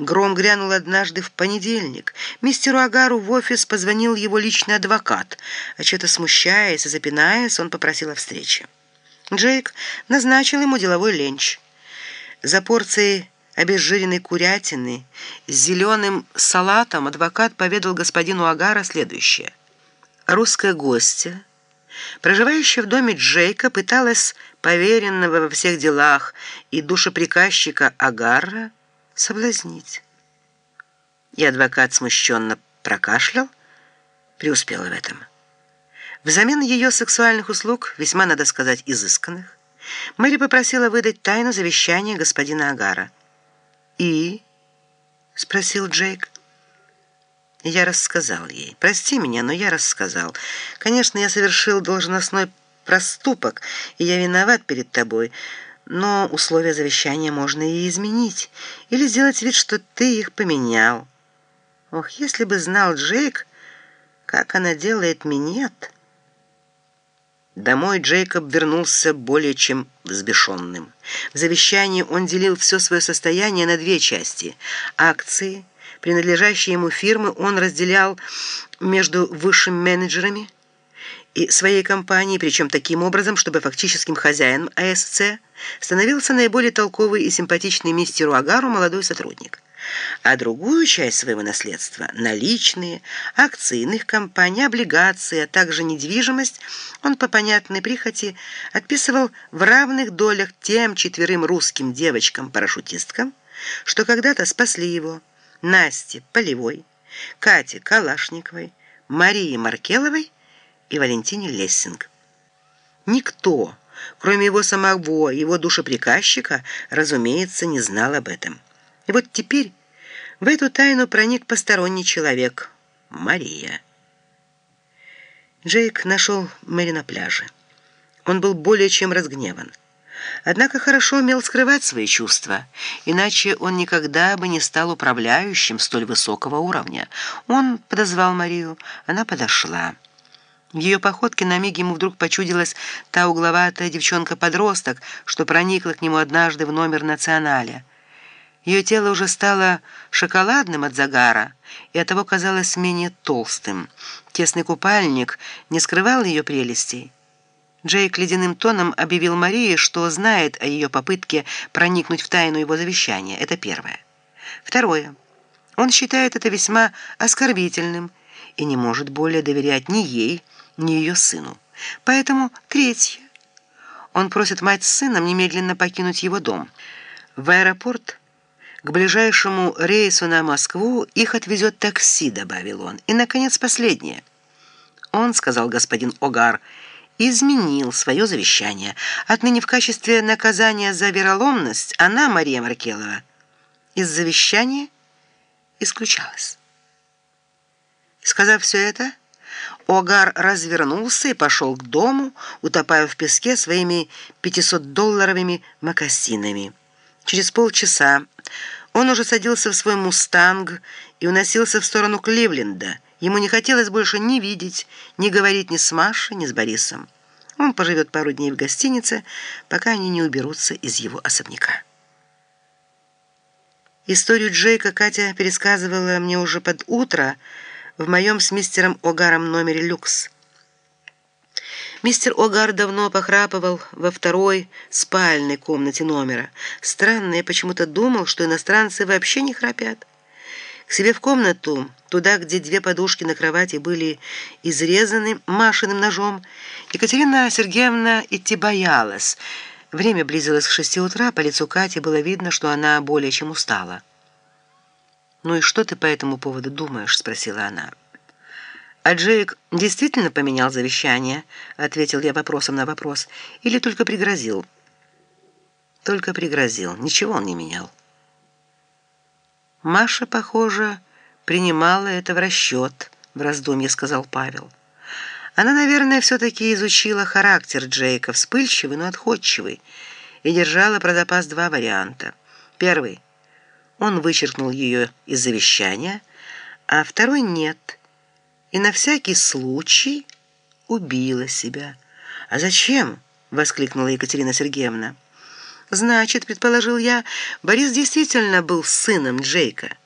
Гром грянул однажды в понедельник. Мистеру Агару в офис позвонил его личный адвокат. А что-то смущаясь и запинаясь, он попросил о встрече. Джейк назначил ему деловой ленч. За порцией обезжиренной курятины с зеленым салатом адвокат поведал господину Агара следующее. Русская гостья, проживающая в доме Джейка, пыталась поверенного во всех делах и душеприказчика Агара соблазнить. И адвокат смущенно прокашлял, преуспела в этом. Взамен ее сексуальных услуг, весьма, надо сказать, изысканных, Мэри попросила выдать тайну завещания господина Агара. «И?» — спросил Джейк. Я рассказал ей. «Прости меня, но я рассказал. Конечно, я совершил должностной проступок, и я виноват перед тобой, но условия завещания можно и изменить, или сделать вид, что ты их поменял. Ох, если бы знал Джейк, как она делает минет...» Домой Джейкоб вернулся более чем взбешенным. В завещании он делил все свое состояние на две части. Акции, принадлежащие ему фирмы, он разделял между высшими менеджерами и своей компанией, причем таким образом, чтобы фактическим хозяином АСЦ становился наиболее толковый и симпатичный мистеру Агару молодой сотрудник. А другую часть своего наследства – наличные, акции иных компаний, облигации, а также недвижимость – он по понятной прихоти отписывал в равных долях тем четверым русским девочкам-парашютисткам, что когда-то спасли его – Насте Полевой, Кате Калашниковой, Марии Маркеловой и Валентине Лессинг. Никто, кроме его самого, его душеприказчика, разумеется, не знал об этом. И вот теперь в эту тайну проник посторонний человек — Мария. Джейк нашел Мэри на пляже. Он был более чем разгневан. Однако хорошо умел скрывать свои чувства, иначе он никогда бы не стал управляющим столь высокого уровня. Он подозвал Марию, она подошла. В ее походке на миг ему вдруг почудилась та угловатая девчонка-подросток, что проникла к нему однажды в номер «Националя». Ее тело уже стало шоколадным от загара и оттого казалось менее толстым. Тесный купальник не скрывал ее прелестей. Джейк ледяным тоном объявил Марии, что знает о ее попытке проникнуть в тайну его завещания. Это первое. Второе. Он считает это весьма оскорбительным и не может более доверять ни ей, ни ее сыну. Поэтому третье. Он просит мать с сыном немедленно покинуть его дом. В аэропорт к ближайшему рейсу на Москву их отвезет такси, добавил он. И, наконец, последнее. Он, сказал господин Огар, изменил свое завещание. Отныне в качестве наказания за вероломность она, Мария Маркелова, из завещания исключалась. Сказав все это, Огар развернулся и пошел к дому, утопая в песке своими 500-долларовыми мокасинами. Через полчаса он уже садился в свой «Мустанг» и уносился в сторону Кливленда. Ему не хотелось больше ни видеть, ни говорить ни с Машей, ни с Борисом. Он поживет пару дней в гостинице, пока они не уберутся из его особняка. Историю Джейка Катя пересказывала мне уже под утро в моем с мистером Огаром номере «Люкс». Мистер Огар давно похрапывал во второй спальной комнате номера. Странно, я почему-то думал, что иностранцы вообще не храпят. К себе в комнату, туда, где две подушки на кровати были изрезаны машинным ножом, Екатерина Сергеевна идти боялась. Время близилось к шести утра, по лицу Кати было видно, что она более чем устала. «Ну и что ты по этому поводу думаешь?» — спросила она. «А Джейк действительно поменял завещание?» — ответил я вопросом на вопрос. «Или только пригрозил?» «Только пригрозил. Ничего он не менял». «Маша, похоже, принимала это в расчет», — в раздумье сказал Павел. «Она, наверное, все-таки изучила характер Джейка, вспыльчивый, но отходчивый, и держала про запас два варианта. Первый — он вычеркнул ее из завещания, а второй — нет» и на всякий случай убила себя. «А зачем?» — воскликнула Екатерина Сергеевна. Значит, предположил я, Борис действительно был сыном Джейка.